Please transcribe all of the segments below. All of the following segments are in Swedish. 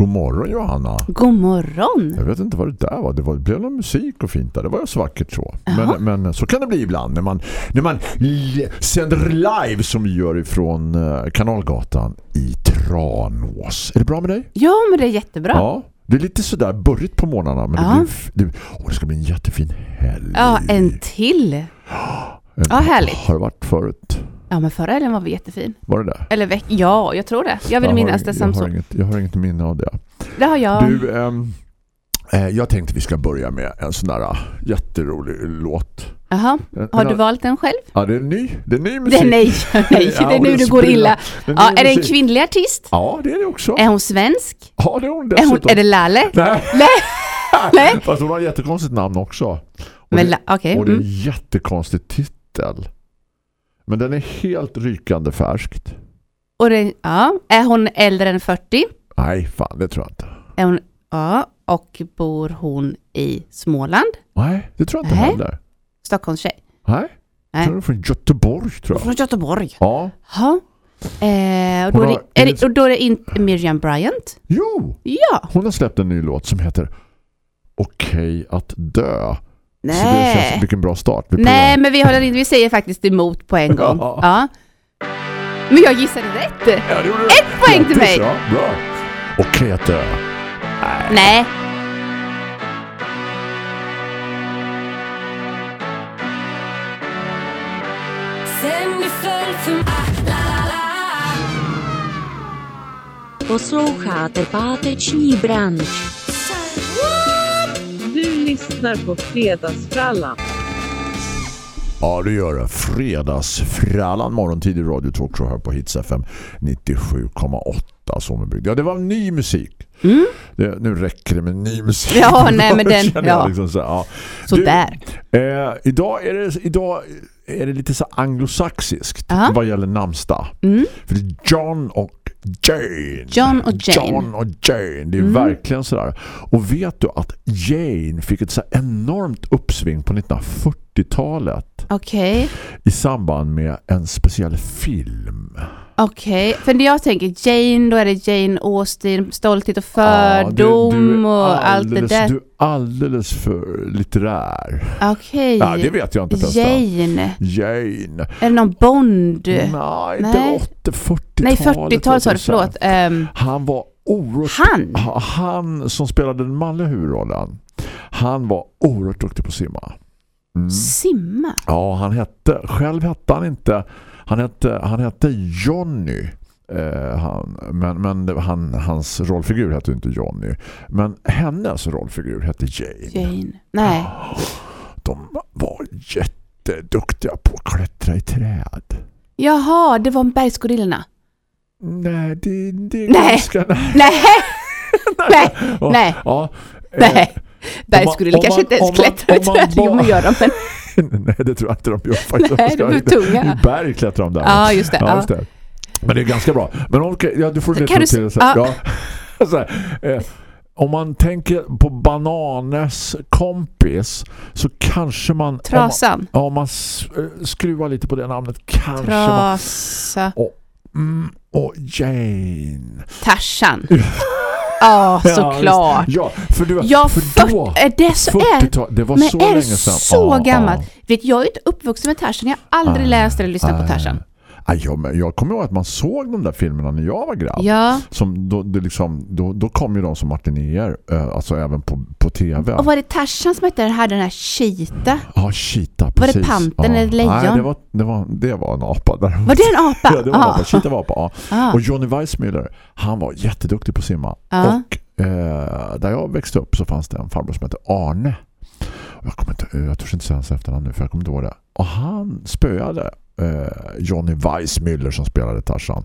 god morgon Johanna. God morgon. Jag vet inte vad det där var. Det, var, det blev någon musik och fint där. Det var ju så vackert så. Men, men så kan det bli ibland när man, när man sänder live som vi gör ifrån eh, Kanalgatan i Tranås. Är det bra med dig? Ja, men det är jättebra. Ja. Det är lite sådär börjigt på morgnarna men Ja. det, blir, åh, det ska bli en jättefin helg. Ja, en till. En- ja, härligt. Har det varit förut? Ja, men förra helgen var vi jättefin. Var det där? Eller veck... Ja, jag tror det. Jag vill har minnas det jag som så. inget, jag har inget minne av det. Det har jag. Du, ehm, eh, jag tänkte vi ska börja med en sån där ah, jätterolig låt. Jaha. En- Har du valt den själv? Ja, det är ny. Det är ny musik. Det är nej. nej. Ja, det är nu det det går illa. Det är Ja, är det en kvinnlig artist? Ja, det är det också. Är hon svensk? Ja, det är hon Är, hon, dessutom. är det Lalle? Nej. Nej. Nej. Fast hon har ett jättekonstigt namn också. Och Men det, Okej. och det är en Mm. jättekonstig titel. Men den är helt rykande färskt. Och det, ja. Är hon äldre än 40? Nej, fan, det tror jag inte. Är hon, ja. Och bor hon i Småland? Nej, det tror jag inte Nej. heller. Stockholmstjej? Nej, Nej. tror från Göteborg tror jag. Från Göteborg? Ja. Ja. Eh, och, Hon då är har- det, är det, och då är det inte Miriam Bryant? Jo, Ja. hon har släppt en ny låt som heter Okej att dö. Så det känns Nej. som vilken bra start. Vi Nej, men vi, håller, inte- vi säger faktiskt emot på en gång. Ja. Ja. Men jag gissade rätt. Ja, det gjorde. Ett poäng till mig. Ja, bra. Okej att dö. Nej. La. Posloucháte páteční branč. Lyssnar på Fredagsfrallan. Ja, det gör det. Fredagsfrallan morgontid i Radio Talkshow här på Hits FM 97,8 Sommerbygd. Ja, det var ny musik. Det, nu räcker det med ny musik. Mm. Ja, nej, men den- ja. Liksom så, ja. Du, eh, idag, är det, idag är det lite så anglosaxiskt Ja. vad gäller namnsdag. Mm. För det är John och Jane. John och Jane. Mm. John och Jane. Det är verkligen sådär. Och vet du att Jane fick ett så enormt uppsving på 1940-talet Okej. i samband med en speciell film. Okej. För när jag tänker Jane, då är det Jane Austen, stolthet och Ja, du- fördom du och allt det alldeles- där. Du är alldeles för litterär. Okej. Ja, det vet jag inte förresten. Jane. Jane. Är det någon Bond? Nej, inte Nej. 80, 40-talet. Nej, 40-talet sa du, förlåt. Ehm, Han var oerhört... han? Ha- Han som spelade den manliga huvudrollen. Han var oerhört duktig på simma. Mm. Simma? Ja, han hette... Själv hette han inte... Han hette, han hette Johnny. Eh, han, men men han, hans rollfigur hette inte Johnny. Men hennes rollfigur hette Jane. Jane. Nej. De var jätteduktiga på att klättra i träd. Jaha, det var bergsgorillorna. Nej, det, det är Nej. ganska... Nej. Nej, nej, Ja, nej. Ja, eh, nej. Bergsgorillor kanske man- inte ens klättrar i träd. Jo, men gör de. Men... Nej, det tror jag inte de gör faktiskt. Nej, de är tunga. I berg klättrar de där. Ja, just det. Ja, just det. Men det är ganska bra. Men okej, ja, du får Kan det du till s- så ja. så här, eh, om man tänker på bananes kompis så kanske man Trasan. Om man, om man eh, skruvar lite på det namnet kanske man Trasa. mm, och Jane. Tarzan. Ja, såklart. Ja, för du Ja, för då fyrt- är det så är 40-tal, det var Men så är länge sedan. så Ja, gammalt? ja. Vet, jag är inte uppvuxen med Tarzan. Jag har aldrig läst eller lyssnat på Tarzan. Ah, ja, men jag kommer ihåg att man såg de där filmerna när jag var grabb. Ja. Som då, det liksom, då, då kom ju de som martinéer, eh, alltså även på, på tv. Och var det Tarzan som hette den här, den här Cheetah? Ja, cheetah, Var det precis. pantern ja. eller lejon? Nej, det var, det, var, det var en apa. Där. Var det en apa? Ja, det var en apa. Cheetah var apa, ja. Ah. Och Johnny Weissmuller, han var jätteduktig på simma. Ja. Och eh, där jag växte upp så fanns det en farbror som hette Arne. Jag, kommer inte, jag törs inte säga hans efternamn nu för jag kommer inte ihåg det. Och han spöade eh, Johnny Weissmuller som spelade Tarzan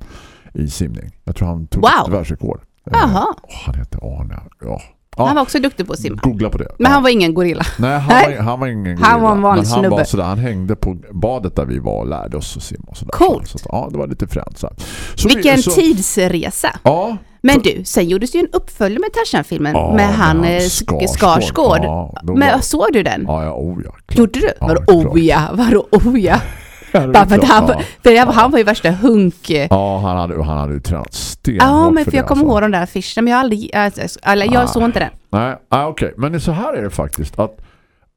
i simning. Jag tror han tog Wow. världsrekord. Eh, Jaha. åh, han hette Arne. Ja. Ja. Han var också duktig på att simma. Googla på det. Men ja. han var ingen gorilla. Nej, han. Var, han var ingen Han var en gorilla. vanlig han, var snubbe. sådär, han hängde på badet där vi var och lärde oss att simma. Och sådär. Coolt. Så, ja, det var lite fränt. Så, så vi- Vilken så, tidsresa. Ja, Men du, sen gjordes ju en uppföljare med Tarzan-filmen Ja, med han eh, Skarsgård. Skarsgård. Ja, Men var- såg du den? ja, ja, oh, ja klart. Gjorde du? Ja, Vadå oh ja? Vadå oh ja? Det Bara för att han, ja. för jag- han var ju värsta hunk... Ja, han hade, han hade ju tränat stenhårt Ja, men för det, jag kommer alltså. ihåg de där affischerna, men jag aldrig... Alltså, eller jag såg inte den. Nej, ah, okej. Men så här är det faktiskt. Att,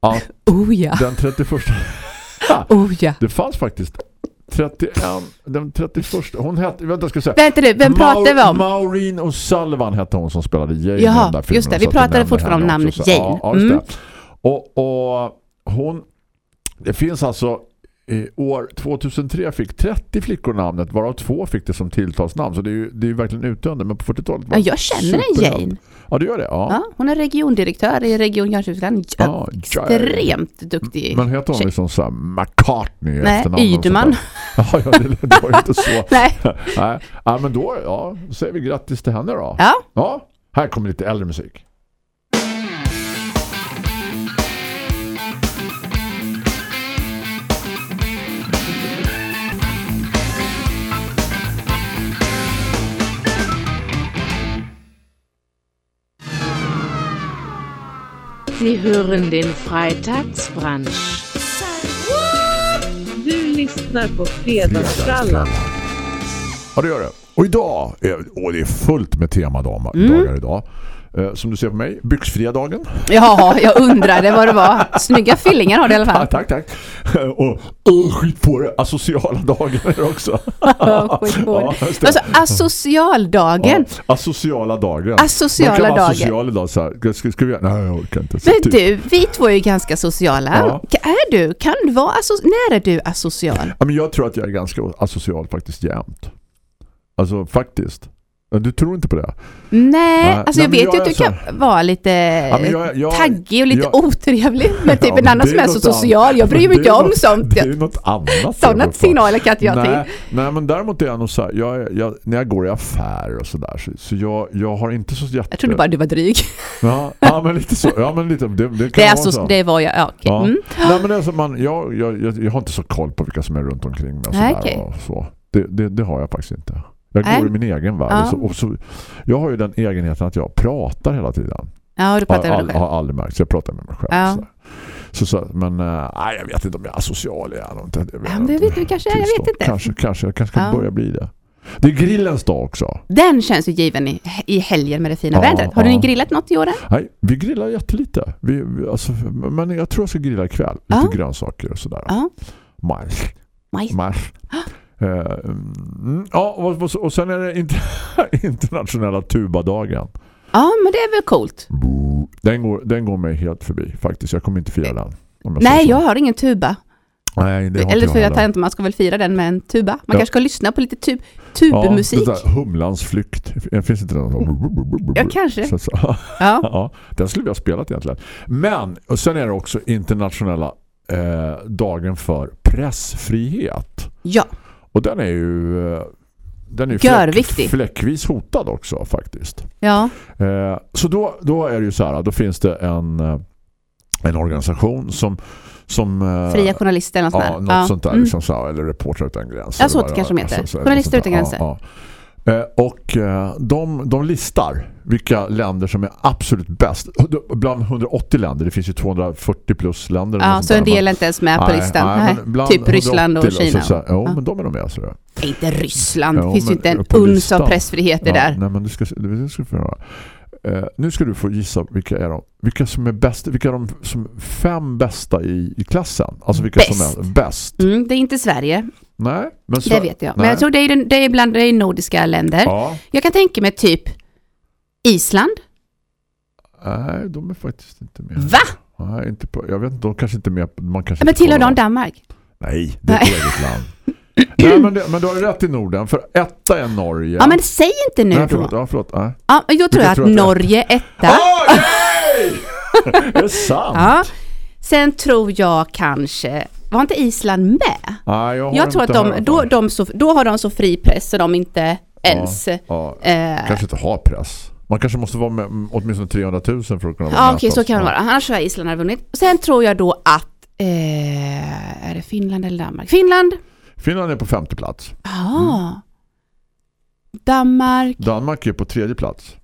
att Oh ja, den 31... oh ja. det fanns faktiskt 31... Den 31... Hon hette... Vänta, jag ska säga. Vänta du, vem pratar vi om? Maureen O'Sullivan hette hon som spelade Jane Jaha, i den där filmen. just det. Vi pratade fortfarande om namnet Jane. Ja, ja, just Mm. det. Och, och hon... Det finns alltså... År 2003 fick 30 flickor namnet, varav två fick det som tilltalsnamn. Så det är ju, det är ju verkligen utdöende. Men på 40-talet var Ja, jag känner en. Jane. Ja, du gör det? Ja. Ja, hon är regiondirektör i Region Jönköping. Ja. Extremt duktig. Men heter hon tjej. liksom så här McCartney Nej, Ydman. ja det, det var ju inte så. Nej. Nej. Ja, men då ja, säger vi grattis till henne då. Ja, Ja, här kommer lite äldre musik. Sie hören den Freitagsbrunch. Du lyssnar på Fredagsfrallan. Ja, det gör det. Och idag, är, och det är fullt med temadagar dagar idag. Eh, som du ser på mig, byxfria-dagen. ja, jag undrade vad det var. Snygga fillingar har du i alla Ja, fall. tack, tack. Och oh, skit på det, asociala dagen också. Skit på Ja, det. det. Alltså, asocialdagen. Ja, asociala dagen. Asociala dagen. social idag så här. Ska, ska vi? Nej, jag orkar inte. Så Men du, vi två är ju ganska sociala. Ja. Är du? Kan du vara När är du asocial? Ja, men jag tror att jag är ganska asocial faktiskt jämt. Alltså faktiskt. Ja, Du tror inte på det? Nej, Nej, alltså jag nej, vet ju att du kan vara lite men jag- jag- taggig och lite jag- otrevlig. Men typ Ja, en annan som är så social. Jag bryr mig inte om sånt. Det är något annat. Sådana signaler kan inte jag nej, till. nej, men däremot är jag nog så här, jag, är- jag, när jag går i affärer och sådär så, så jag, jag har inte så jätte... Jag trodde bara du var dryg. Ja, ja men lite så. Ja, men lite, det, det Det, är vara så, så. det var jag. Ja, okej. Ja. Mm. Nej, men det är så man, jag, jag, jag, har inte så koll på vilka som är runt omkring mig och, sådär okej. och så. Det, det, det har jag faktiskt inte. Jag går i min egen värld. Ja. Så, och så, jag har ju den egenheten att jag pratar hela tiden. Ja, du pratar dig har, aldrig märkt. Så jag pratar med mig själv. Ja. Så, så, så, men äh, jag vet inte om jag är social. Jag är nog inte, jag vet Ja, vet du kanske, jag vet inte. Kanske, kanske, jag kanske Ja. börja bli det. Det är grillens dag också. Den känns ju given i, i helgen med det fina Ja, vädret. Har ja. ni grillat något i år? Nej, vi grillar jättelite. Vi, vi, alltså, men jag tror jag ska grilla ikväll. Lite Ja. grönsaker och sådär. Ja. Majs. Majs. Majs. Eh, mm, ja, och, och, sen är det inter- internationella tubadagen. Ja, men det är väl coolt. Den går, den går mig helt förbi faktiskt. Jag kommer inte fira den. om Nej, jag har ingen tuba. Nej, det har Eller för jag jag tar heller. inte man ska väl fira den med en tuba. Man Ja. kanske ska lyssna på lite tub, tubmusik. Ja, det där humlans flykt. Det finns inte den. Ja, kanske. Så, så. Ja. Ja, den skulle vi ha spelat egentligen. Men, och sen är det också internationella eh, dagen för pressfrihet. ja. Och den är ju eh, den är Görviktig. fläckvis hotad också faktiskt. Ja. Eh, så då, då är det ju så här, då finns det en, eh, en organisation som, som eh, Fria journalister eller något Ja, något där. sånt där. Mm. Liksom så eller Reporter utan gränser. Ja, så vad kanske de heter. så- så- Journalister sånt utan gränser. Ja, ja. Eh, Och eh, de, de listar vilka länder som är absolut bäst. Bland 180 länder, det finns ju 240 plus länder. Ja, så en del är inte ens med på Nej, listan. nej, Nej, typ Ryssland och 180 Kina. Så, jo, Ja. men de är nog med. Så det. Inte Ryssland. Jo, Det finns ju inte en uns av pressfrihet Ja, där. Nej, men du ska, du ska få höra. Eh, nu ska du få gissa vilka är de vilka som är bäst vilka är de som fem bästa i, i klassen alltså vilka som Bäst. är bäst Mm, det är inte Sverige, nej men så, det vet jag. Men nej. jag tror det är, den- det är bland är nordiska länder. ja Jag kan tänka mig typ Island. nej de är faktiskt inte med Va? nej inte på, jag vet inte de kanske inte är med man kanske Men tillhör de Danmark? nej det är ett eget land nej men, det, men du har rätt i Norden för etta är Norge Ja, men säg inte nu nej, förlåt, då. ja, förlåt nej. Ja, men jag tror Vilka att tror att det är? Norge etta. Oj, nej! är det sant? Ja. Sen tror jag kanske, var inte Island med? Nej, jag har Jag tror att de, då, de så, då har de så fri press så de inte ens... ja, Eh, kanske inte har press Man kanske måste vara med åtminstone 300 000 för att kunna vara Ja, med. okej, så kan det Ja. vara. Annars tror jag Island hade vunnit. Sen tror jag då att, eh, är det Finland eller Danmark? Finland? Finland är på femte plats. Ja. Danmark? Danmark är på tredje plats.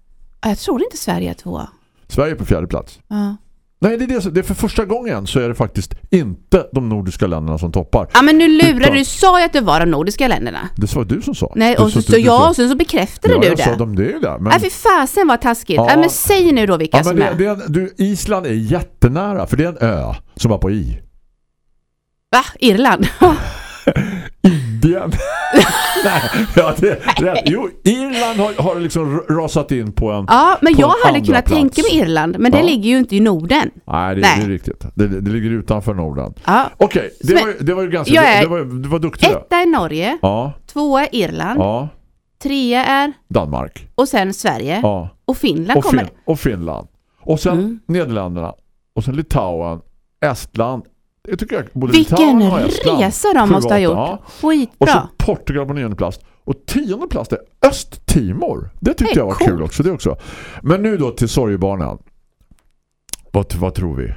Ja, Jag tror inte Sverige är två. Sverige är på fjärde plats. Ja. Nej, det är, det, det är för första gången så är det faktiskt inte de nordiska länderna som toppar. ja, men nu lurar Utan- du. Sa ju att det var de nordiska länderna. Det var du som sa. Nej, och så, sa- så du- du ja, sa- och sen så bekräftade ja, du jag sa det. de det är det. Men, Nej, för fasen vad taskigt. Ja. Ja. men säg nu då vilka ja, men som det, är. det, är- du, Island är jättenära för det är en ö som var på i. Va? Irland? Indien. Nej, ja, det rätt. Jo, Irland har, har liksom rasat in på en... ja, men jag hade kunnat plats. tänka mig Irland. Men det Ja. ligger ju inte i Norden. Nej, det, Nej. det är riktigt. Det, det ligger utanför Norden. Ja. Okej, det, Men- var, det var ju ganska... Det, är- det var, du var duktig där. Etta är Norge, Ja, tvåa är Irland, ja. trea är Danmark. och sen Sverige. Ja. Och Finland Och, kommer. fin och Finland. Och sen Mm. Nederländerna. Och sen Litauen. Estland. Jag tycker jag, både Vilken Litauen resa de måste ha gjort. ja. Och Skitbra. så Portugal på nionde plats. Och tionde plats är Östtimor. Det tyckte är jag var coolt. kul också, det också. Men nu då till sorgebarnen. Vad, vad tror vi?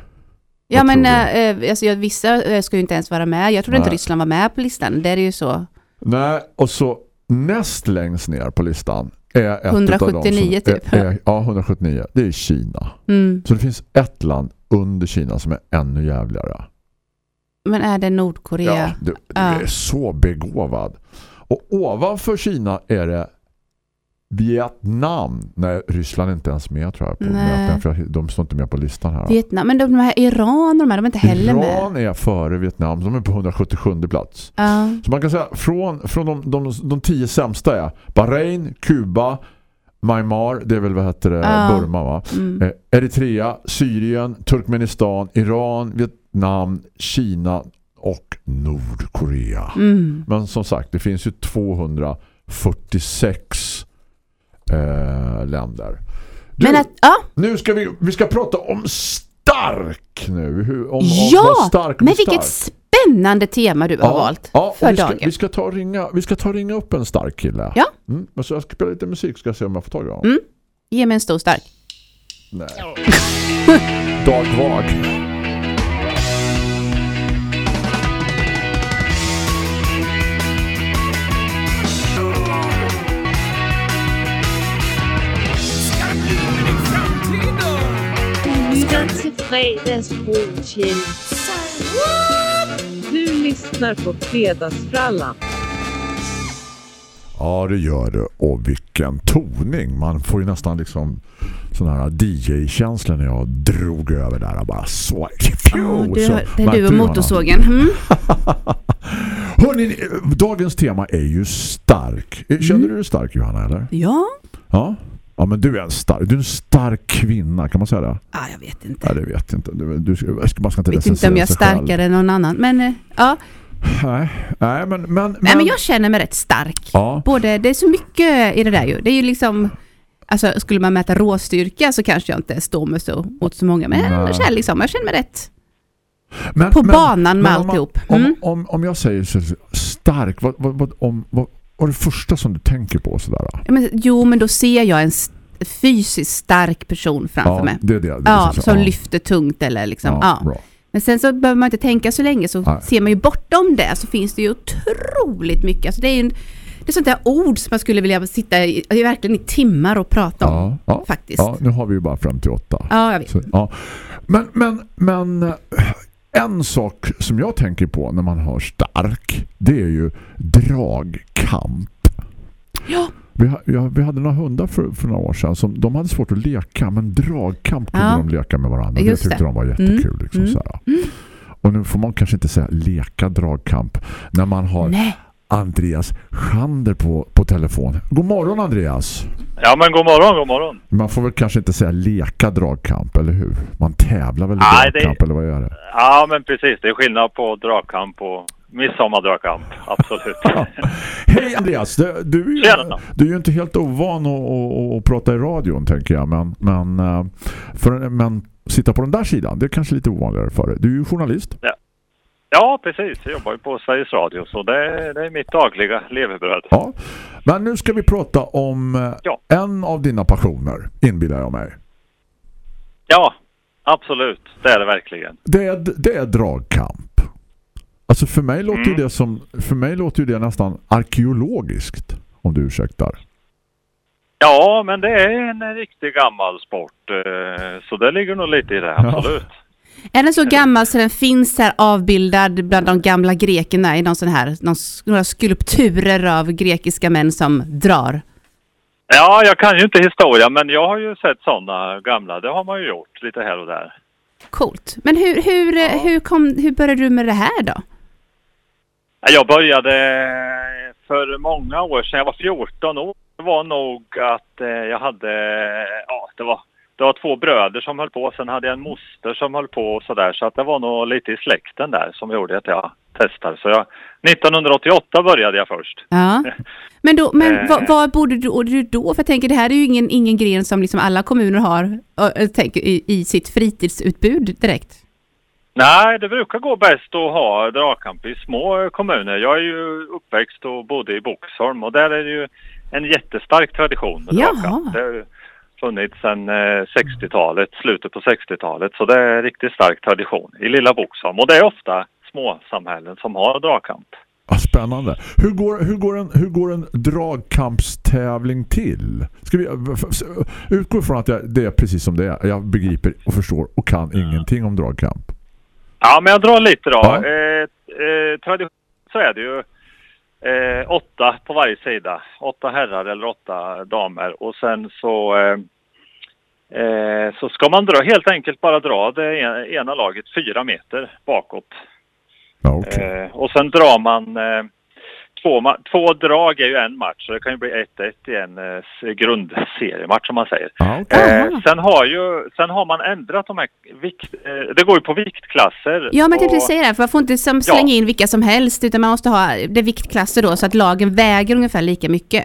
Ja Vad men tror äh, alltså, jag, vissa äh, ska ju inte ens vara med. Jag trodde inte. Ryssland var med på listan. Det är ju så. Nej, och så näst längst ner på listan är ett 179 utav dem som typ. Är, är, ja, 179. Det är Kina. Mm. Så det finns ett land under Kina som är ännu jävligare. Men är det Nordkorea? Ja, du, du är så begåvad. Och ovanför Kina är det Vietnam. Nej, Ryssland är inte ens med tror jag. På Nej. möten, för de står inte med på listan här. Vietnam. Men de här Iran och de här, de är inte heller med. Iran är före Vietnam. De är på 177 plats. Ja. Så man kan säga från, från de, de, de tio sämsta är Bahrain, Kuba, Myanmar, det är väl vad heter det, Ja. Burma va? Mm. Eh, Eritrea, Syrien, Turkmenistan, Iran, Vietnam, Kina och Nordkorea. Mm. Men som sagt, det finns ju 246 eh, länder. Du, Men att, ja, nu ska vi, vi ska prata om stark nu. Hur, om, Ja, om stark men stark. Spännande tema du har valt ja, för vi ska, dagen. vi ska ta ringa, vi ska ta ringa upp en stark kille. Ja. Mm, men så jag ska spela lite musik ska jag se om jag får tag i honom. Mm. Ge mig en stor stark. Nej. Dag Vag. Du lyssnar på Fredagsfrallan. Ja, det gör det. Och vilken toning. Man får ju nästan liksom sån här DJ-känsla när jag drog över där och bara så. Ja, du, så det är du och motorsågen. Mm. Hörrni, dagens tema är ju stark. Känner Mm. du dig stark Johanna eller? Ja. Ja. Ja, men du är en stark, du är en stark kvinna, kan man säga det? Ah, jag vet inte. Ja, det vet inte. Du, du, man ska inte Jag vet inte om jag är starkare än någon annan. Men eh, ja, Nej, nej men, men, Nej, men jag känner mig rätt stark. Ja, Både, det är så mycket i det där ju. Det är ju liksom, alltså skulle man mäta råstyrka så kanske jag inte står med så, mot så många. Men jag känner, liksom, jag känner mig rätt men, på banan med om man- alltihop. Om, Mm. om, om jag säger så stark, vad, vad, vad, om, vad, vad är det första som du tänker på sådär? Men, jo, men då ser jag en fysiskt stark person framför Ja, mig. det är det. det Ja, som ja. lyfter tungt eller liksom, Ja. Men sen så behöver man inte tänka så länge så Nej. ser man ju bortom det så finns det ju otroligt mycket. Alltså det är ju en, det är sånt där ord som man skulle vilja sitta i, verkligen i timmar och prata om. Ja, ja, Faktiskt. ja, nu har vi ju bara fram till åtta. Ja, jag vet. Så, ja. Men, men, men eh, en sak som jag tänker på när man hör stark, det är ju dragkamp. Ja. Vi, ja, vi hade några hundar för, för några år sedan som de hade svårt att leka men dragkamp kunde Ja. de leka med varandra. Just det tyckte det. de var jättekul. Mm. Liksom, Mm. så här. Och nu får man kanske inte säga leka dragkamp när man har Nej. Andreas Schander på, på telefon. God morgon Andreas! Ja men god morgon, god morgon. Man får väl kanske inte säga leka dragkamp, eller hur? Man tävlar väl i Nej, det- dragkamp, eller vad är det? Ja men precis, det är skillnad på dragkamp och midsommardragkamp. Absolut. Hej Andreas, du, du, är ju, du är ju inte helt ovan att, att, att prata i radion tänker jag, men, men, eh, för, men sitta på den där sidan, det är kanske lite ovanligare för dig. Du är ju journalist. Ja, precis. Jag jobbar ju på Sveriges Radio så det, det är mitt dagliga levebröd. Ja. Men nu ska vi prata om eh, Ja. en av dina passioner, inbillar jag mig. Ja, absolut. Det är det verkligen. Det är, det är dragkamp. Alltså för mig låter Mm. det som för mig låter ju det nästan arkeologiskt om du ursäktar. Ja, men det är en riktig gammal sport. eh, Så det ligger nog lite i det, absolut. Är den så gammal så den finns här avbildad bland de gamla grekerna i någon sån här, någon, några skulpturer av grekiska män som drar? Ja, jag kan ju inte historia, men jag har ju sett sådana gamla. Det har man ju gjort lite här och där. Coolt. Men hur, hur, eh, hur, kom, hur började du med det här då? Jag började för många år sedan. Jag var 14 år. Det var nog att eh, jag hade, ja det var, det var två bröder som höll på. Sen hade jag en moster som höll på och sådär. Så att det var nog lite i släkten där som gjorde att jag testade. Så jag, 1988 började jag först. Ja. Men, då, men Eh. var, var bodde du, då? För jag tänker det här är ju ingen, ingen gren som liksom alla kommuner har tänker, i, i sitt fritidsutbud direkt. Nej, det brukar gå bäst att ha dragkamp i små kommuner. Jag är ju uppväxt och bodde i Boxholm och där är det ju en jättestark tradition med dragkamp. Funnits sedan eh, 60-talet, slutet på 60-talet. Så det är en riktigt stark tradition i lilla Boxholm. Och det är ofta små samhällen som har dragkamp. Ja, spännande. Hur går, hur, går en, hur går en dragkampstävling till? Ska vi utgå från att jag, det är precis som det är. Jag begriper och förstår och kan ingenting om dragkamp. Ja, men jag drar lite då. Ja. Eh, eh, tradition så är det ju eh, åtta på varje sida. Åtta herrar eller åtta damer. Och sen så, eh, eh, så ska man dra, helt enkelt bara dra det ena, ena laget fyra meter bakåt. Ja, okej. Eh, och sen drar man eh, två, två drag är ju en match. Så det kan ju bli 1-1 i en eh, grundseriematch som man säger. Ja, okej. Eh, sen, har ju, sen har man ändrat de här vikt... Eh, det går ju på viktklasser. Ja, men jag tänkte säga det, för man får inte som slänga in vilka som helst, utan man måste ha det viktklasser då, så att lagen väger ungefär lika mycket.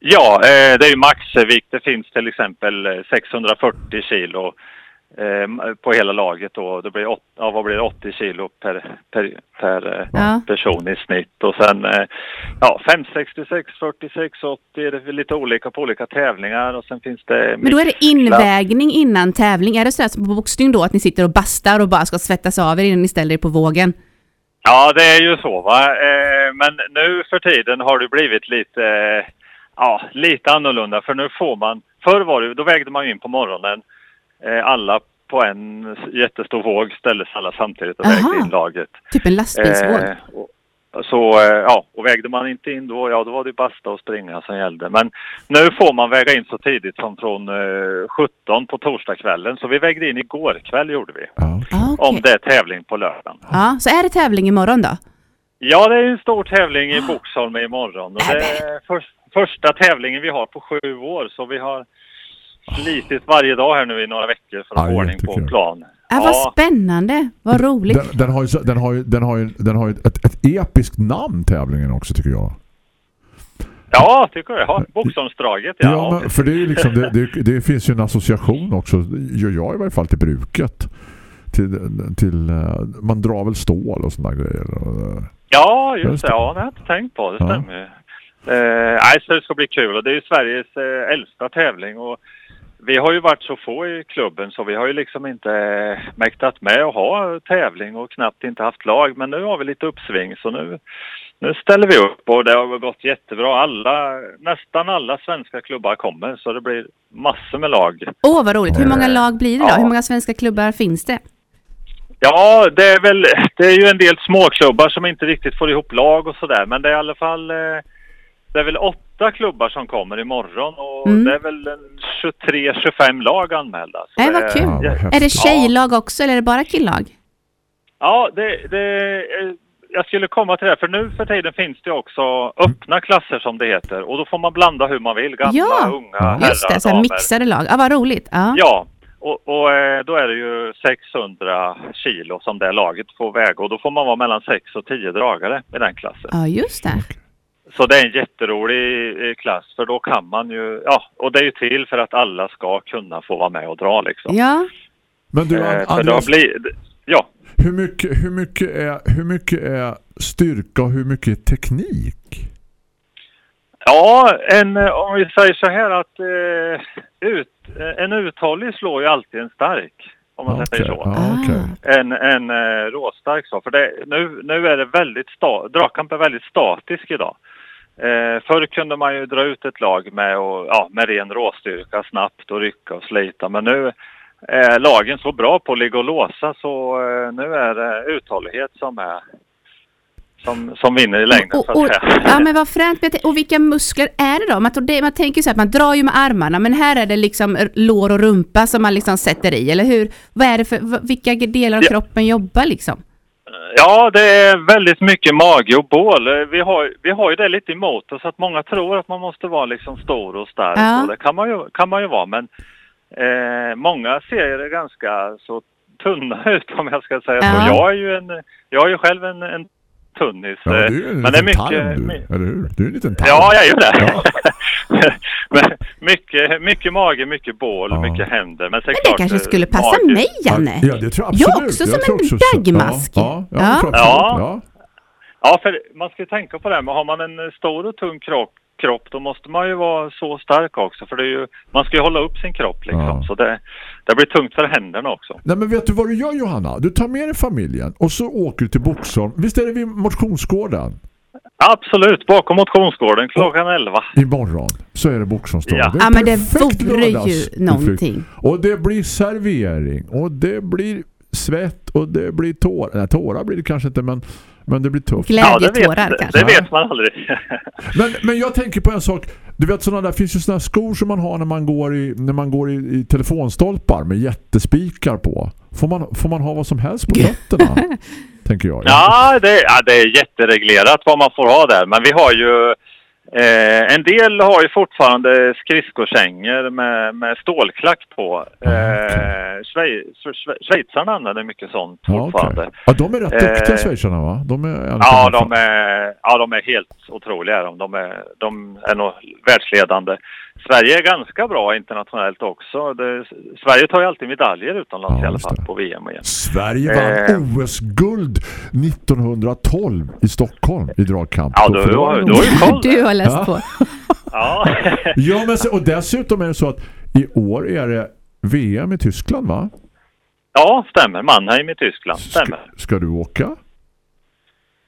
Ja, eh, det är ju maxvikt. Det finns till exempel eh, 640 kilo eh, på hela laget då. Det blir, åt, ja, vad blir det, 80 kilo per, per, per eh, Ja. person i snitt. Och sen eh, ja, 566, 46, 80 det är lite olika på olika tävlingar. Och sen finns det... Men då är det invägning innan tävling. Är det så som på boxning då, att ni sitter och bastar och bara ska svettas av er innan ni ställer er på vågen? Ja, det är ju så va. Eh, men nu för tiden har det blivit lite, ja, lite annorlunda. För nu får man, förr var det, då vägde man in på morgonen. Eh, alla på en jättestor våg ställdes alla samtidigt och Aha. vägde in laget. Typ en lastbilsvåg? Eh, så, eh, ja, och vägde man inte in då, ja då var det basta och springa som gällde. Men nu får man väga in så tidigt som från eh, 17 på torsdagskvällen. Så vi vägde in igår kväll gjorde vi. Ja, okej. Ah. Om det är tävling på lördagen. Ja, så är det tävling imorgon då? Ja, det är en stor tävling i Boxholm imorgon. Och det är för, första tävlingen vi har på sju år. Så vi har slitit varje dag här nu i några veckor för att Ja, få ordning på plan. Ja, vad spännande, vad roligt. Den, den har ju, den har ju, den har ju, den har ju ett, ett episkt namn tävlingen också tycker jag. Ja, tycker jag. Ja, Boxholmsdraget, ja. Ja, men, för det är ju liksom det, det, det finns ju en association också gör jag i varje fall till bruket. Till, till eh, man drar väl stål och sådana grejer. Eh, Ja, just det. Ja, det har jag inte tänkt på. Det Ja. stämmer ju. Eh, nej, så det ska bli kul. Och det är ju Sveriges eh, äldsta tävling. Och vi har ju varit så få i klubben så vi har ju liksom inte eh, mäktat med att ha tävling och knappt inte haft lag. Men nu har vi lite uppsving så nu, nu ställer vi upp och det har gått jättebra. Alla, nästan alla svenska klubbar kommer så det blir massor med lag. Åh, vad roligt. Hur många lag blir det då? Ja. Hur många svenska klubbar finns det? Ja, det är väl, det är ju en del småklubbar som inte riktigt får ihop lag och sådär. Men det är i alla fall, eh, det är väl åtta klubbar som kommer imorgon och Mm. det är väl en 23-25 lag anmälda. Så det vad är- kul. Ja, vad Är det tjejlag också eller är det bara killag? Ja, det, det, eh, jag skulle komma till det. För nu för tiden finns det också öppna klasser som det heter. Och då får man blanda hur man vill. Gamla, Ja, unga, herrar, Just det, så här mixade lag. Ja, vad roligt. Ja. Ja, och, och eh, då är det ju 600 kilo som det laget får väga. Och då får man vara mellan 6 och 10 dragare i den klassen. ja, just det. Så det är en jätterolig eh, klass för då kan man ju, ja, och det är ju till för att alla ska kunna få vara med och dra liksom. Ja, Men du, Eh, Andreas, blivit, ja, hur mycket, hur, mycket är, hur mycket är styrka och hur mycket är teknik? Ja, en, eh, om vi säger så här att eh, ut, eh, en uthållig slår ju alltid en stark. Om man säger så. Ja, okej. En, en eh, råstark så. För det, nu, nu är det väldigt sta, dragkamp är väldigt statisk idag. Eh, förr kunde man ju dra ut ett lag med, och, ja, med ren råstyrka snabbt och rycka och slita. Men nu är lagen så bra på att ligga och låsa så eh, nu är det uthållighet som är som, som vinner i längden Och, och, ja men vad fränt. Och vilka muskler är det då? Man, det, man tänker så att man drar ju med armarna men här är det liksom lår och rumpa som man liksom sätter i, eller hur? Vad är det för, vilka delar av Ja. kroppen jobbar liksom? Ja, det är väldigt mycket mage och bål. Eh, Vi har, vi har ju det lite emot oss att många tror att man måste vara liksom stor och stark. Ja. Och det kan man ju, kan man ju vara men eh, många ser det ganska så tunna ut om jag ska säga Ja. så. Jag är ju en, jag är ju själv en, en tunnis. Ja, du är en men det är mycket, tarm du, eller hur? Du är en liten tarm. Ja, jag är ju det. men mycket, mycket mage, mycket bål, Ja. mycket händer. Men, Men det klart, kanske eh, skulle passa mage- mig, Janne. Ja, det tror jag Jag absolut. också som tror en dagmask. Ja, ja, Ja. ja. Jag Ja. ja. Ja, för man ska ju tänka på det. här, Men har man en stor och tung kropp, kropp då måste man ju vara så stark också. För det är ju, man ska ju hålla upp sin kropp liksom. Ja. Så det, det blir tungt för händerna också. Nej men vet du vad du gör Johanna? Du tar med dig familjen och så åker du till Boxholm. Visst är det vid motionsgården? Absolut, bakom motionsgården klockan 11. Imorgon så är det Boxholmsdag. Ja. Ja men det perfekt vore ju någonting. Och det blir servering och det blir svett och det blir tårar. Nej, tårar blir det kanske inte men, men det blir tufft. Glädjetårar det, kanske. det vet man aldrig. Men, men jag tänker på en sak. Du vet sådana där finns ju sådana skor som man har när man går i när man går i, i telefonstolpar med jättespikar på. Får man får man ha vad som helst på fötterna? tänker jag. ja, det, ja, det är jättereglerat vad man får ha där. Men vi har ju Eh, en del har ju fortfarande skridskokängor med, med stålklack på. Eh, Schweiz, Schwe- Schweizarna använder mycket sånt Ja, fortfarande. ja, de är rätt duktiga Eh, schweizarna va? De är, Ja, de är, ja, de är helt otroliga. de, är, de är nog världsledande. Sverige är ganska bra internationellt också. Det, Sverige tar ju alltid medaljer utomlands Ja, i alla fall på VM igen. Sverige vann Eh. OS-guld 1912 i Stockholm i dragkamp. Ja, du, du, du har ju koll. Du har läst Ja. på. Ja. Ja, men och dessutom är det så att i år är det VM i Tyskland va? ja, stämmer. Mannheim i Tyskland. Ska, Stämmer. ska du åka?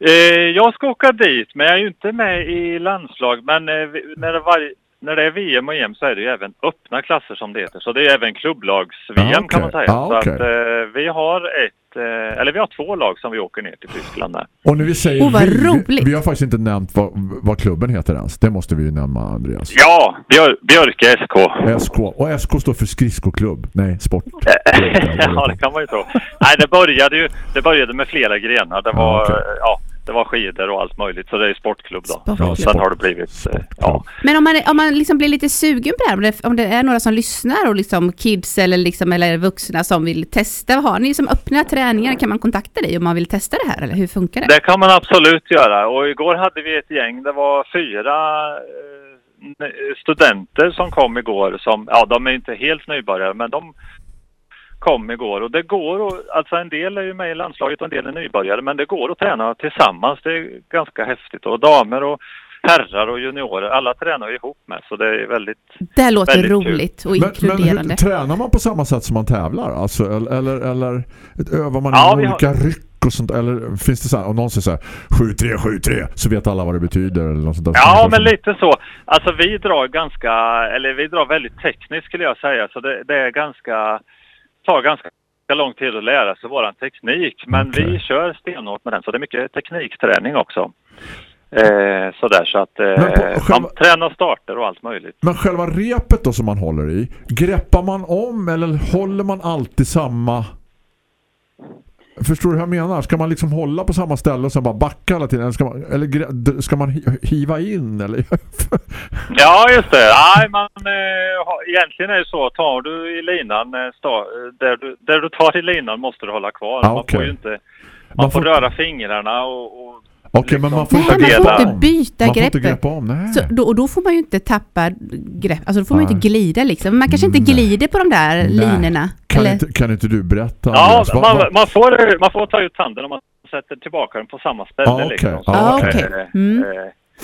Eh, jag ska åka dit, men jag är ju inte med i landslag. Men eh, när, det var, när det är VM och EM så är det ju även öppna klasser som det heter. Så det är även klubblags-VM Ja, okej. kan man säga. Ja, Så okej. att eh, vi har ett, eh, eller vi har två lag som vi åker ner till Tyskland med. Och när vi säger Oh, vad vi, roligt. vi har faktiskt inte nämnt vad, vad klubben heter ens. Det måste vi ju nämna Andreas. Ja, Björ, Björke SK. SK. Och SK står för skridskoklubb. Nej, sport. ja, det kan man ju tro. Nej, det började ju det började med flera grenar. Det var, okej. ja, det var skidor och allt möjligt. Så det är sportklubb då. Sportklubb. Och sen har det blivit, eh, ja. Men om man, om man liksom blir lite sugen på det här, om det, om det är några som lyssnar och liksom kids eller, liksom, eller vuxna som vill testa, har ni som öppna träningar, kan man kontakta dig om man vill testa det här eller hur funkar det? Det kan man absolut göra. Och igår hade vi ett gäng. Det var fyra eh, studenter som kom igår. Som, ja, de är inte helt nybörjare, men de kom igår. Och det går, att- alltså en del är ju med i landslaget och en del är nybörjare. Men det går att träna tillsammans. Det är ganska häftigt. Och damer och herrar och juniorer, alla tränar ihop med. Så det är väldigt... Det här låter Väldigt kul. roligt och Men, men inkluderande. hur, tränar man på samma sätt som man tävlar? Alltså, eller, eller, eller övar man Ja, in vi har- olika ryck och sånt? Eller finns det så här, om någon säger så här 7-3, 7-3 så vet alla vad det betyder eller något sånt där. Ja, men lite så. Alltså vi drar ganska, eller vi drar väldigt tekniskt skulle jag säga. Så det, det är ganska, tar ganska lång tid att lära sig våran teknik. Men Okej. vi kör stenhårt med den. Så det är mycket teknikträning också. Eh, sådär så att eh, själva- man tränar starter och allt möjligt. Men själva repet då som man håller i, greppar man om eller håller man alltid samma... Förstår du hur jag menar? Ska man liksom hålla på samma ställe och sen bara backa hela tiden? Eller ska man, eller ska man hi- hiva in? Eller? Ja, just det. Nej, man, eh, egentligen är det så. Tar du i linan, eh, sta, där, du, där du tar i linan måste du hålla kvar. Ah, Man okej. får ju inte... Man, Man får får- röra fingrarna och, och Okej, men man får Nej, inte man greppa får inte byta Man får inte greppet. greppa om, nej. Så då, och då får man ju inte tappa grepp, alltså då får man ju Nej. inte glida liksom. Man kanske inte Nej. glider på de där Nej. linorna. Kan, eller? inte, kan inte du berätta? Ja, man, vad- man, får, man får ta ut handen om man sätter tillbaka den på samma ställe. Ja, okej. liksom. Ja, Ah, okej. okej. Mm. Eh,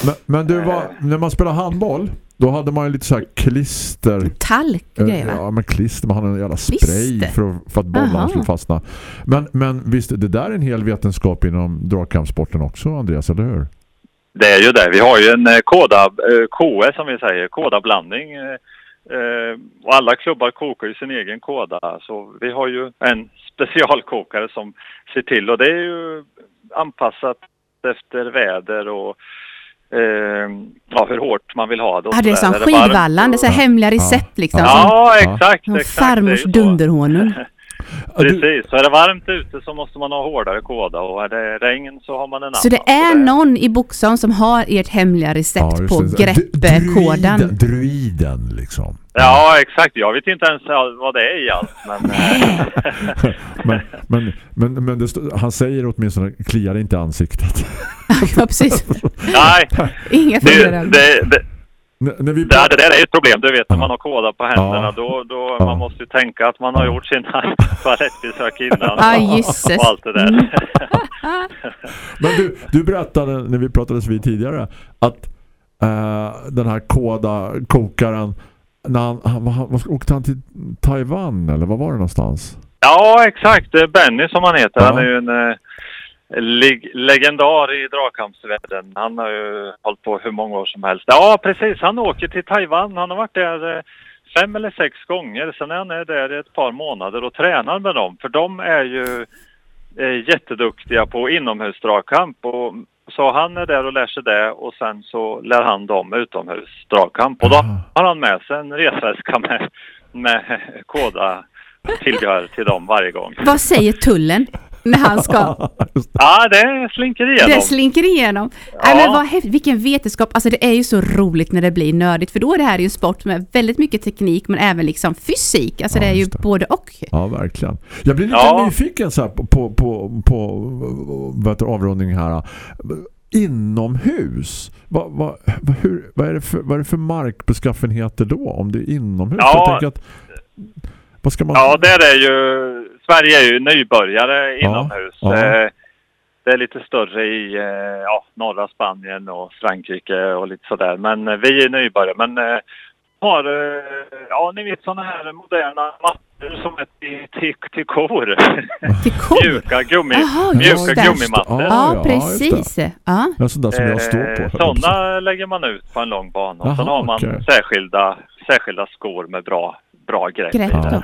Men, men du, var, när man spelar handboll, då hade man ju lite så här klister. Talk Eh, grejer va? Ja, men klister, man hade en jävla spray för, att- för att bollarna Aha. skulle fastna. Men, men visst, det där är en hel vetenskap inom dragkampsporten också, Andreas, eller hur? Det är ju det. Vi har ju en eh, koda, eh, KE som vi säger, kodablandning. Och alla klubbar kokar ju sin egen koda. Så vi har ju en specialkokare som ser till och det är ju anpassat efter väder och ja, hur hårt man vill ha det. Ja, det är som skidvallan, det är så Ja. hemliga recept liksom. Som, Ja, exakt. som exakt. Farmors dunderhonung. Ja, Precis, så är det varmt ute så måste man ha hårdare kåda och är det regn så har man en annan. Så det är någon i Boxholm som har ert hemliga recept just på det. greppkodan. Druiden, druiden liksom. Ja, exakt. Jag vet inte ens vad det är i allt, men... eh, Men, men, men, men det han säger åtminstone kliar inte ansiktet. ja, precis. nej, Inga det, det, det, N- när vi det, det där är ett problem. Du vet, när man har kåda på händerna, Ja. då, då Ja. man måste ju tänka att man har gjort sina toalettbesök innan. Ah, och-. Och allt det där. Mm. Men du, du berättade när vi pratades vid tidigare att eh, den här koda kokaren när han, han, han, vad- åkte han till Taiwan eller vad var det någonstans? Ja, exakt. Det är Benny som han heter. Ja. Han är ju en eh, leg legendar i dragkampsvärlden. Han har ju hållit på hur många år som helst. Ja, precis. Han åker till Taiwan. Han har varit där eh, fem eller sex gånger. Sen är han är där i ett par månader och tränar med dem. För de är ju eh, jätteduktiga på inomhusdragkamp. Och, så han är där och lär sig det och sen så lär han dem utomhusdragkamp. Och då har han med sig en resväska med, med koda tillbehör till dem varje gång. Vad säger tullen när han ska... Ja, det slinker igenom. Det slinker igenom. Ja. Nej, men vad häftigt. Vilken vetenskap. Alltså det är ju så roligt när det blir nördigt. För då är det här ju en sport med väldigt mycket teknik men även liksom fysik. Alltså Ja, det är ju det. både och. Ja, verkligen. Jag blir lite Ja. nyfiken så här på, på, på, på vad heter avrundning här. Inomhus. Vad, vad, vad, hur, vad, är det för, vad är det för markbeskaffenheter då om det är inomhus? Ja. Jag tänker att, vad ska man... Ja, där är ju... Sverige är ju nybörjare Ja, inomhus. ja. Eh, Det är lite större i eh, ja, norra Spanien och Frankrike och lite sådär. Men eh, vi är nybörjare. Men eh, har, eh, ja ni vet sådana här moderna mattor som är till, till, till kor. Till kor. mjuka gummi, Jaha, mjuka just det. gummimattor. Ja, Ja, precis. Ja. Där som jag står på. Eh, Sådana lägger man ut på en lång bana. Och sen har man okej. särskilda, särskilda skor med bra, bra grepp. i Grepp. det.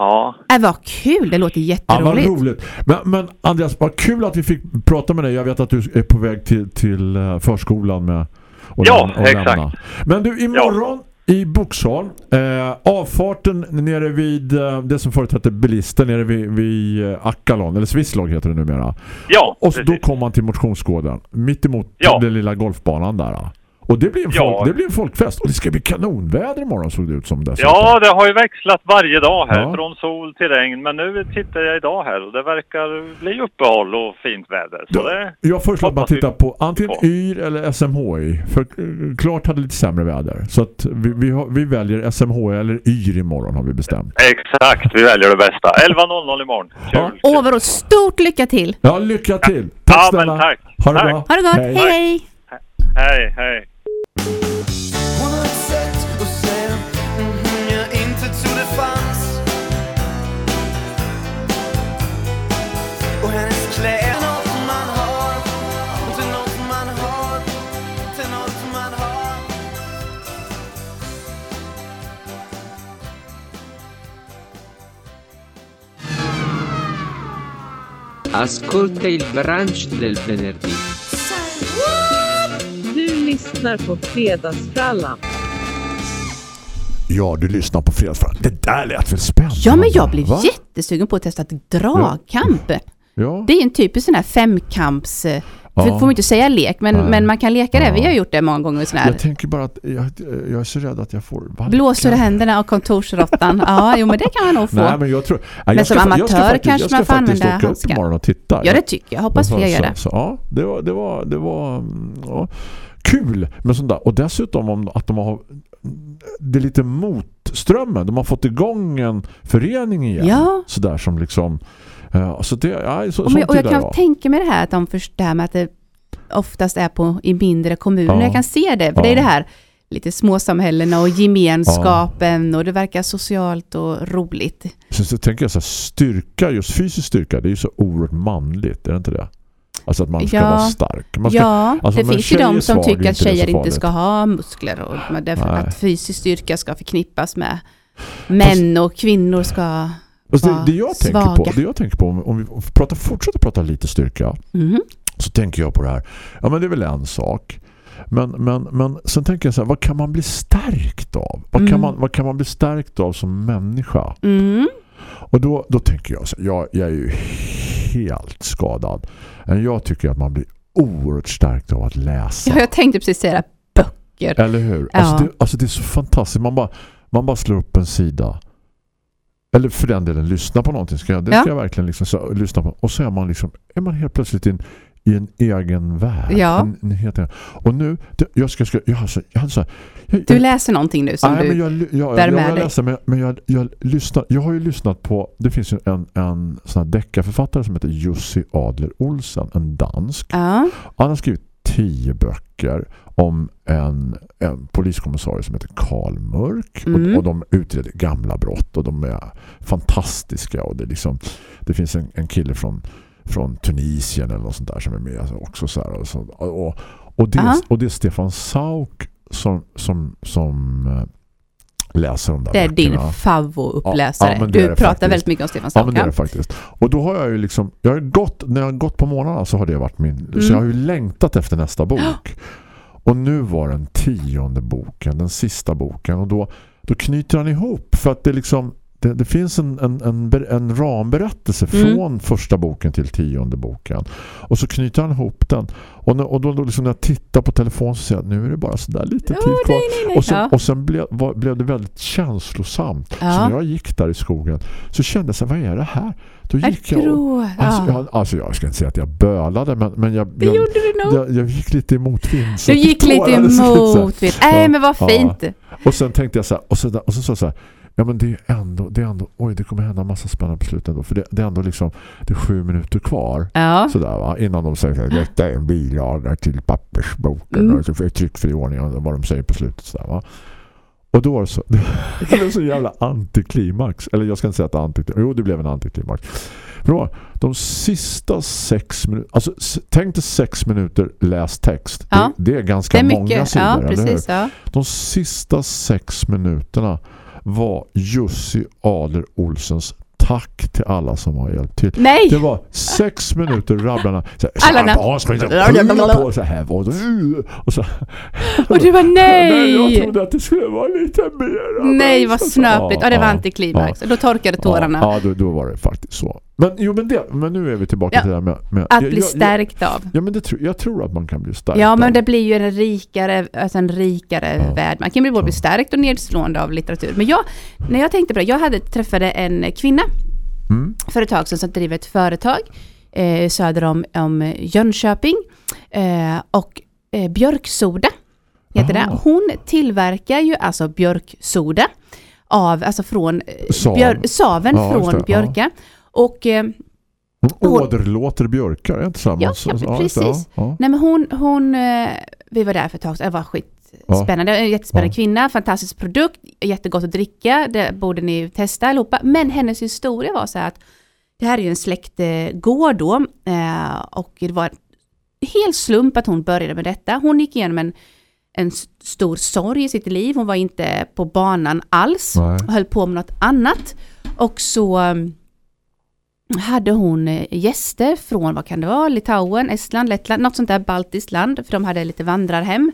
Ja. Ja. Äh, vad kul, det låter Ja, vad jätteroligt. roligt. Men, men Andreas, vad kul att vi fick prata med dig. Jag vet att du är på väg till, till eh, förskolan med och Ja, och exakt. lämna. Men du, imorgon i Boxholm, eh, avfarten nere vid eh, det som förut hette Bilister nere vid, vid eh, Ackalon, eller Swisslog heter det numera. Ja, Och så, då kommer man till motionsgården, mitt emot Ja. den lilla golfbanan där. Och det blir, en Ja. folk, det blir en folkfest. Och det ska bli kanonväder imorgon såg det ut som dessutom. Ja, det har ju växlat varje dag här. Ja. Från sol till regn. Men nu tittar jag idag här och det verkar bli uppehåll och fint väder. Så Ja. det, Jag föreslår att man tittar på antingen på. YR eller SMHI. För eh, klart hade lite sämre väder. Så att vi, vi, har, vi väljer SMHI eller YR imorgon har vi bestämt. exakt, vi väljer det bästa. 11.00 imorgon. Kul. Ja. Åh, vadå, stort lycka till! Ja, lycka till! Tack Ja, snälla! tack. Ha det Tack. bra! Ha det gott, Hej. hej! hej. Hej, Ascolta il brunch del venerdì. Du lyssnar på Fredagsfrallan. Ja, du lyssnar på Fredagsfrallan. Det där lät väl spännande? Ja, men jag blev va? jättesugen på att testa dragkamp. Ja. Det är en typisk sån här femkamps... Ja. För får man inte säga lek, men, men man kan leka det. Ja. Vi har gjort det många gånger. Sån här. Jag tänker bara att jag, jag är så rädd att jag får valkar. Blåser i händerna av kontorsråttan. Ja, jo men det kan man nog få. Nej, men jag tror... Nej, Men jag som ska, jag amatör ska faktiskt, kanske jag ska man får faktiskt använda åka upp handskar. imorgon och titta. Ja, det tycker jag. Hoppas fler gör det. Så, ja, det var, det var, det var ja, kul med sånt där. Och dessutom om att de har det är lite motströmmen. De har fått igång en förening igen. Ja. Sådär som liksom ja, så det, ja, så, Och, men, och jag kan tänka mig det här att de först, det här med att det oftast är på, i mindre kommuner. Ja. Jag kan se det, för det är Ja. det här lite småsamhällena och gemenskapen och det verkar socialt och roligt. Sen så tänker jag så här, styrka, just fysisk styrka, det är ju så oerhört manligt, är det inte det? Alltså att man ska Ja. vara stark. Ska, ja, alltså, det finns ju de som svag, tycker att tjejer inte ska ha muskler och men därför Nej. att fysisk styrka ska förknippas med män och kvinnor ska Alltså det, det, jag tänker på, det jag tänker på, om, om vi pratar, fortsätter prata lite styrka, Mhm. så tänker jag på det här. Ja men det är väl en sak. Men, men, men sen tänker jag så här, vad kan man bli stärkt av? Vad, kan, Mm. man, vad kan man bli stärkt av som människa? Mm. Och då, då tänker jag så här, jag, jag är ju helt skadad. Men Jag tycker att man blir oerhört stärkt av att läsa. Ja, jag tänkte precis säga det, böcker. Eller hur? Ja. Alltså, det, alltså det är så fantastiskt. Man bara, man bara slår upp en sida. Eller för den delen lyssna på någonting. Ska jag, det Ja. ska jag verkligen liksom, så, lyssna på. Och så är man liksom är man helt plötsligt i en, i en egen värld. Ja. En, en helt. Och nu, det, jag ska, ska jag, har så, jag hade så här, jag, Du jag, läser någonting nu som Nej, du... men jag, jag, jag, bär jag, med jag dig. läser, men, men jag, jag, lyssnar, jag har ju lyssnat på det finns ju en, en sån här deckarförfattare som heter Jussi Adler Olsen, en dansk. Ja. Han har skrivit tio böcker om en, en poliskommissarie som heter Karl Mörk Mm. och, och de utreder gamla brott och de är fantastiska och det, liksom, det finns en, en kille från, från Tunisien eller något sånt där som är med också så här, och, så, och, och, det, Aha. och det är Stefan Sauk som, som, som läser de där Det är din böckerna. favvo-uppläsare. Ja, ja, du pratar faktiskt. väldigt mycket om Stefan Ja, men det är det faktiskt. Och då har jag ju liksom, jag har gått, när jag har gått på morgnarna så har det varit min, Mm. så jag har ju längtat efter nästa bok. Och nu var den tionde boken, den sista boken. Och då, då knyter han ihop för att det liksom, det, det finns en, en, en, en ramberättelse Mm. från första boken till tionde boken. Och så knyter han ihop den. Och, när, och då, då liksom när jag tittar på telefon så säger jag nu är det bara så där lite Ja, tid kvar. nej, nej. Och sen, Ja. och sen blev, var, blev det väldigt känslosamt. Ja. Så när jag gick där i skogen så kände jag så vad är det här? Då gick jag och, alltså, Ja. jag, alltså jag ska inte säga att jag bölade men, men jag, jag, jag, jag gick lite emot vind. så Du gick lite så så emot. vet- Nej, men vad fint. Och sen tänkte jag så här, och så, och så jag så här, ja men det är ändå, det är ändå, oj det kommer hända en massa spännande på slutet ändå, för det, det är ändå liksom, det är sju minuter kvar. Ja. Sådär va, innan de säger att detta är en bilaga till pappersboken Mm. och så för ordning vad de säger på slutet sådär va. Och då så, det blev så jävla antiklimax. Eller jag ska inte säga att det antiklimax. Jo, det blev en antiklimax. För då, de sista sex minuter, alltså tänk dig sex minuter läs text. Ja. Det, det är ganska Det är många sidor, Ja, precis. Ja. De sista sex minuterna var Jussi Adler Olsens tack till alla som har hjälpt till. Nej! Det var sex minuter rabblarna. Så, Alla på, så, här, var det. Och så, Och du var nej, jag trodde att det skulle vara lite mer. Nej, vad snöpligt. Ja, det var antiklimax. Och då torkade tårarna. Ja, ja då, då var det faktiskt så. Men, jo, men, det, men nu är vi tillbaka Ja. till det här med... med Att jag- bli jag- stärkt av. Ja, men det, tror- jag tror att man kan bli stärkt Ja, av. men det blir ju en rikare, alltså en rikare Ja. värld. Man kan bli både bli stärkt och nedslående av litteratur. Men jag, när jag tänkte på det, jag hade träffade en kvinna Mm. för ett tag sedan som driver ett företag eh, söder om, om Jönköping. Eh, och eh, björksoda heter Aha. det. Hon tillverkar ju alltså björksoda av, alltså från eh, Sav. björ, saven Ja, från det, björkar. Och eh, åderlåter björkar, är inte samma? Ja, Så- ja, precis. Ja. Nej men hon, hon eh, vi var där för ett tag sedan, det var skitspännande, en jättespännande kvinna, fantastisk produkt, jättegott att dricka, det borde ni testa allihopa. Men hennes historia var så här att det här är ju en släktgård då eh, och det var en hel slump att hon började med detta. Hon gick igenom en, en stor sorg i sitt liv, hon var inte på banan alls Nej. och höll på med något annat. Och så um, hade hon eh, gäster från, vad kan det vara, Litauen, Estland, Lettland, något sånt där baltiskt land, för de hade lite vandrarhem.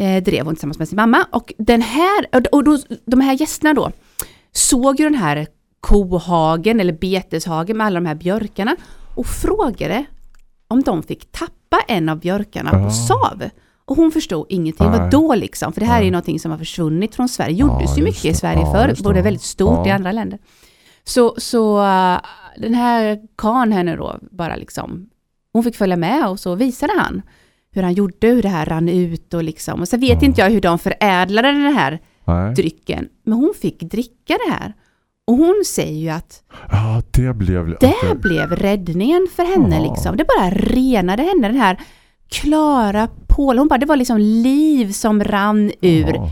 Eh, drev hon tillsammans med sin mamma. Och den här, och- då, de här gästerna då, såg ju den här kohagen eller beteshagen med alla de här björkarna. och frågade om de fick tappa en av björkarna Ja. på Sav. Och hon förstod ingenting. Nej. Då liksom? För det här är Nej. ju någonting som har försvunnit från Sverige. Gjordes ju just mycket i. Sverige Ja, förr. Både väldigt stort i Ja. andra länder. Så, så äh, den här karln henne då bara liksom, hon fick följa med och så visade han hur han gjorde, hur det här rann ut och liksom. Och sen vet inte jag hur de förädlade den här Nej. drycken. Men hon fick dricka det här. Och hon säger ju att Ja, det blev... det att blev räddningen för henne Ja. liksom. Det bara renade henne, den här klara pål. Hon bara, det var liksom liv som rann ur Ja.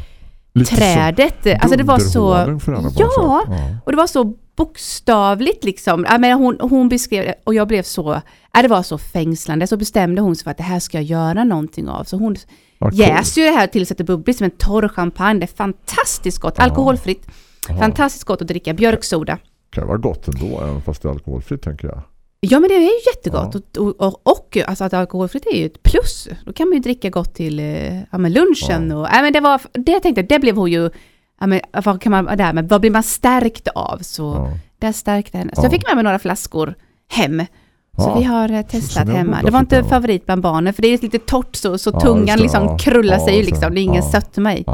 Trädet. Alltså det var så... Ja. Ja. och det var så bokstavligt liksom. Jag menar, hon, hon beskrev det och jag blev så... Ja, det var så fängslande. Så bestämde hon sig för att det här ska jag göra någonting av. Så hon Ja, cool. jäser ju det här och tillsätter bubbligt som en torr champagne. Det är fantastiskt gott. Alkoholfritt. Ja. Fantastiskt gott att dricka. Björksoda. kan vara gott ändå, även fast det är alkoholfritt tänker jag. Ja men det är ju jättegott. Och, och, och, och alltså att alkoholfritt är ju ett plus. Då kan man ju dricka gott till eh, ja, lunchen. Och, ja, men det, var, det tänkte jag, det blev hon ju... Ja, men, vad, kan man, där, men vad blir man stärkt av? Så Ja. där stärkte henne. Så Ja. jag fick med mig några flaskor hem. Så Ja. vi har eh, testat hemma. Det var inte va? favorit bland barnen för det är lite torrt så, så tungan det, liksom krullar sig ju det. liksom. Det är ingen sötma i.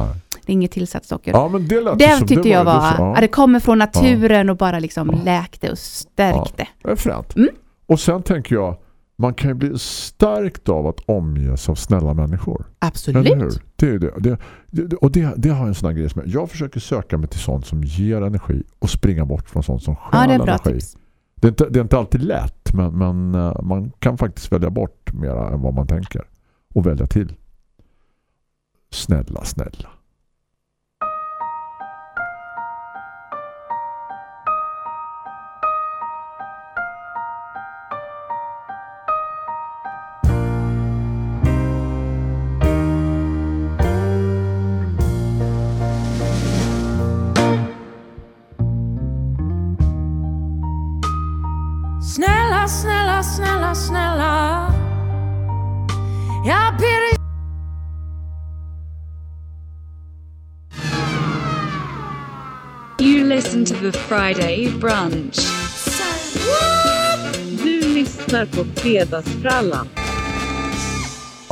Det är inget tillsatt socker. Ja, men det lät det tyckte jag det var, så- ja. det kommer från naturen och bara liksom läkte och stärkte. Det är fränt. Mm. Och sen tänker jag, man kan ju bli stärkt av att omges av snälla människor. Absolut. Det är det. det, det och det, det har en sån här grej som jag, jag försöker söka mig till sånt som ger energi och springa bort från sånt som Ja, stjäl det är ett bra energi. tips. Det är, inte, det är inte alltid lätt men, men eh, man kan faktiskt välja bort mera än vad man tänker och välja till. Snälla. Snälla, snälla, Jag ber You listen to the Friday brunch. Du lyssnar på Fredagsfrallan.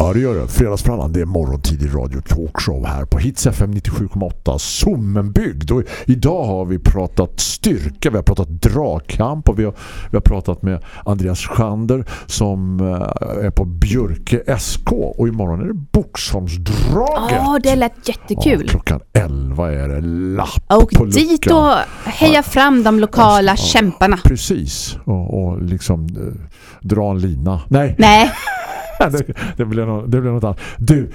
Ja, det gör det. Fredagsfrallan, det är morgontidig radio talkshow här på Hits FM 97,8 Sommenbygd. Och idag har vi pratat styrka, vi har pratat dragkamp och vi har, vi har pratat med Andreas Schander som eh, är på Björke SK. Och imorgon är det Boxholmsdraget. Ja, det lät jättekul. Ja, klockan 11 är det lapp Och på dit luckan. och heja fram de lokala Ja. kämparna. Precis. Och, och liksom eh, dra en lina. Nej, Nej, det, det, blev något, det blir något annat. Du,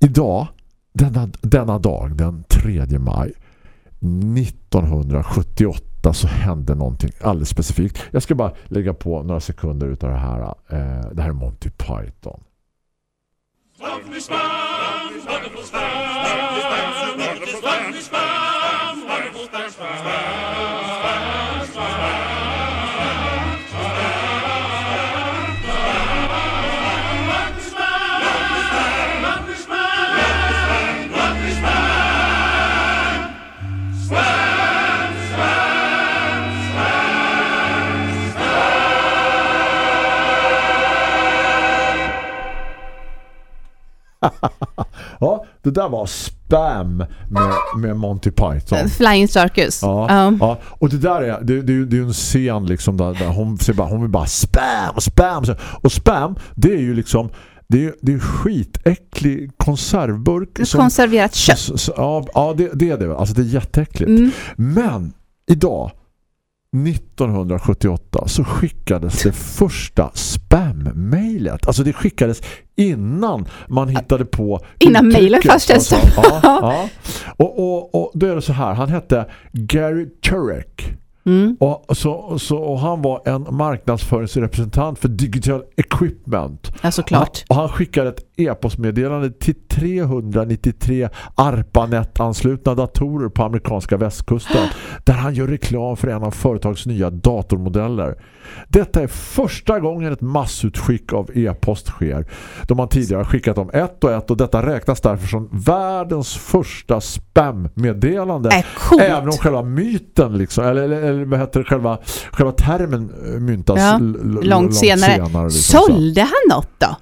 idag, denna, denna dag, den 3 maj 1978 så hände någonting alldeles specifikt. Jag ska bara lägga på några sekunder utav det här. Eh, det här är Monty Python. Ja, det där var Spam med, med Monty Python. Flying Circus. Ja, Ja. ja, och det där är det, det, det är en scen liksom där, där hon, bara, hon vill bara spam, spam. Och spam, det är ju liksom det är, det är skitäcklig konservburk. som- Konserverat kött. Ja, ja det, det är det. Alltså det är jätteäckligt. Mm. Men idag 1978 så skickades det första spam-mailet. Alltså det skickades innan man hittade på Innan mailen först Alltså, ja, ja. Och, och, och då är det så här. Han hette Gary Turek. Mm. Och, så, så, och han var en marknadsföringsrepresentant för Digital Equipment. Ja, såklart. Han, och han skickade ett e-postmeddelande till 393 ARPANET-anslutna datorer på amerikanska västkusten där han gör reklam för en av företags nya datormodeller. Detta är första gången ett massutskick av e-post sker. De har tidigare skickat dem ett och ett och detta räknas därför som världens första spam-meddelande. Coolt. Även om själva myten liksom, eller, eller, eller vad heter det, själva, själva termen myntas Ja, l- l- långt senare. liksom, så. Sålde han något då?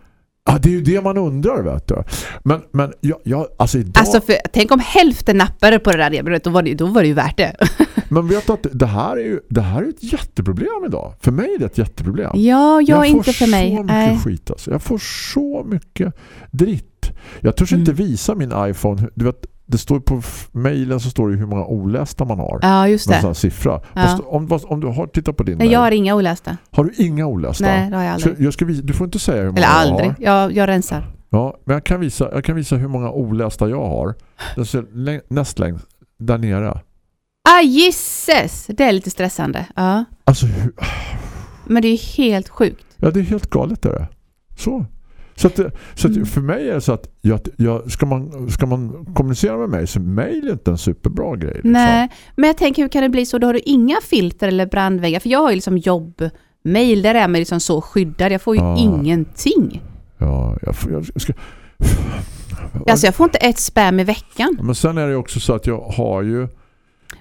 Ja, det är ju det man undrar, vet du. Men, men jag, jag, alltså idag... Alltså för, tänk om hälften nappade på det där erbjudandet, då var det, då var det ju värt det. Men vet du att det här är ju det här är ett jätteproblem idag. För mig är det ett jätteproblem. Ja, jag, får inte för mig. så mycket Nej. skit alltså. Jag får så mycket dritt. Jag törs inte Mm. visa min iPhone. Du vet, det står på mejlen så står det hur många olästa man har. Ja, just sån det. här siffra. Ja. Om, om du har tittat på din Nej, jag har inga olästa. Har du inga olästa? Nej, det har jag Så aldrig. jag ska visa, du får inte säga hur många Eller jag aldrig. har. Jag, jag rensar. Ja, men jag kan visa, jag kan visa hur många olästa jag har. Läng- näst längst där nere. Ah, gisses! Det är lite stressande. Ja. Alltså, hur, Men det är helt sjukt. ja det är helt galet det. Så. Så, att, så att Mm. för mig är det så att jag, jag, ska, man, ska man kommunicera med mig så mail är inte en superbra grej. Liksom. Nej, men jag tänker hur kan det bli så? Då har du inga filter eller brandväggar. För jag har ju liksom jobbmail där är man liksom så skyddad. Jag får ju Ja. ingenting. Ja, jag, får- jag ska... Alltså jag får inte ett spam i veckan. Men sen är det också så att jag har ju...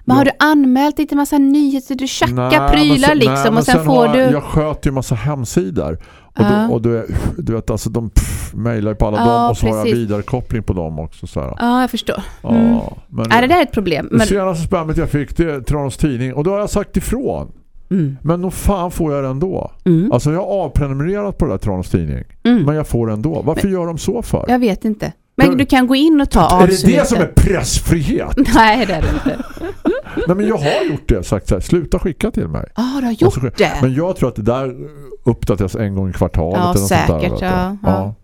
Men har Ja. du anmält till massa nyheter? Du tjackar prylar så- liksom nej, och sen, får har du... jag, jag sköter ju massa hemsidor och, då, och du, du vet alltså de pff, mejlar på alla Ja, dem och så har jag precis. vidarekoppling på dem också så här. Ja, jag förstår. Ja, Mm. men Är det där ett problem? det Men, senaste spammet jag fick det är Tranås tidning och då har jag sagt ifrån. mm, Men nog fan får jag det ändå. mm, Alltså jag har avprenumererat på det där Tranås tidning. mm. Men jag får det ändå. Varför gör de så för? Jag vet inte. Men du kan gå in och ta är det det som är pressfrihet? Nej, det är det inte. Nej men jag har gjort det. Sagt så här, sluta skicka till mig. Ja, ah, du har Och så- gjort det. Men jag tror att det där uppdateras en gång i kvartalet. Ja, eller något sånt där, säkert, ja, ja.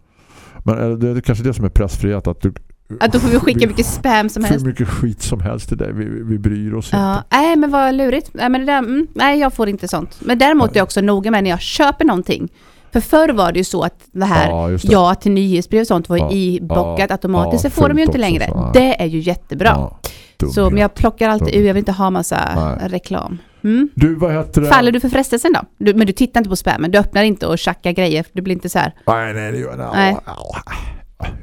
Men det är kanske det som är pressfrihet. Att du Att då får vi skicka vi- mycket spam som hur helst. mycket skit som helst till dig. Vi, vi bryr oss Ja, inte. nej men vad lurigt. Nej, men det där, mm, nej jag får inte sånt. Men däremot är jag också noga med när jag köper någonting. För förr var det ju så att det här Ja, det. ja till nyhetsbrev och sånt var Ja, ibockat ja, automatiskt. ja, det får de ju inte också, längre. så, ja. Det är ju jättebra. Så, men jag plockar alltid ur, jag vill inte ha massa Nej. reklam. Mm. Du, vad heter det? Faller du för frestelsen då? Du, men du tittar inte på spammen, du öppnar inte och tjackar grejer. Du blir inte så här. Nej, nej, det gör jag.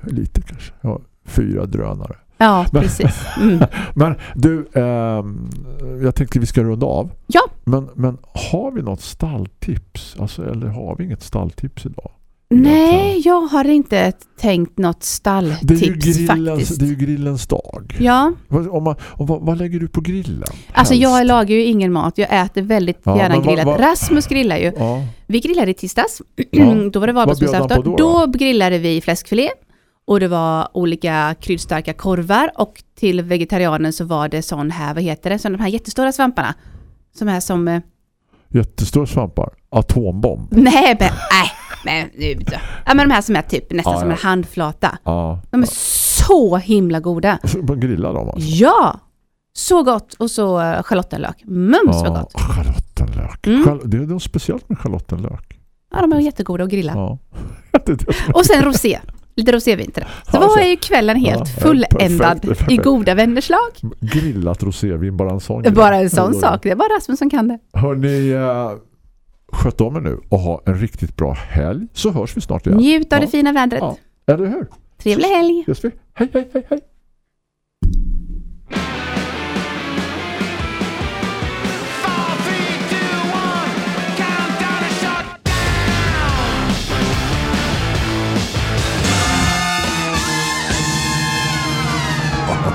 Lite kanske. Jag har fyra drönare. Ja, Men- precis. Mm. Men du, ehm, jag tänkte vi ska runda av. Ja. Men, men har vi något stalltips? Alltså, eller har vi inget stalltips idag? Nej, jag har inte tänkt något Det är stalltips grillens, faktiskt. det är ju grillens dag. Ja, om man, om, vad, vad lägger du på grillen? alltså Helst? jag lagar ju ingen mat. Jag äter väldigt Ja, gärna grillat. vad- Rasmus grillar ju. Ja, Vi grillade i tisdags. Ja. då var det på valborgsmässoafton. då, Då, grillade vi fläskfilé. Och det var olika kryddstarka korvar. Och till vegetarianen så var det sån här, vad heter det? Sån de här jättestora svamparna. Som är som... eh, jättestora svampar. Atombomb. Nej, men, nej, men nu. Ja, men de här som är typ nästan Ja, som ja. en handflata. Ja. De är så himla goda. Man grillar dem alltså. Ja! Så gott. Och så eh, schalottenlök. Mums vad Ja, gott. Charlottenlök. Mm. Det är något speciellt med charlottenlök. Ja, de är jättegoda att grilla. Ja. Och sen rosé. Lite rosévin till det. Så Ja, var ju kvällen helt Ja, fulländad perfekt, perfekt. i goda vänners lag. Grillat rosévin, bara en sån bara en sån Ja, sak. Det är bara Rasmus som kan det. Hörrni, uh, sköt om er nu och ha en riktigt bra helg. Så hörs vi snart igen. Njut av Ja. det fina vädret. Ja. Eller hur? Trevlig helg. Just vi. Hej, hej, hej, hej.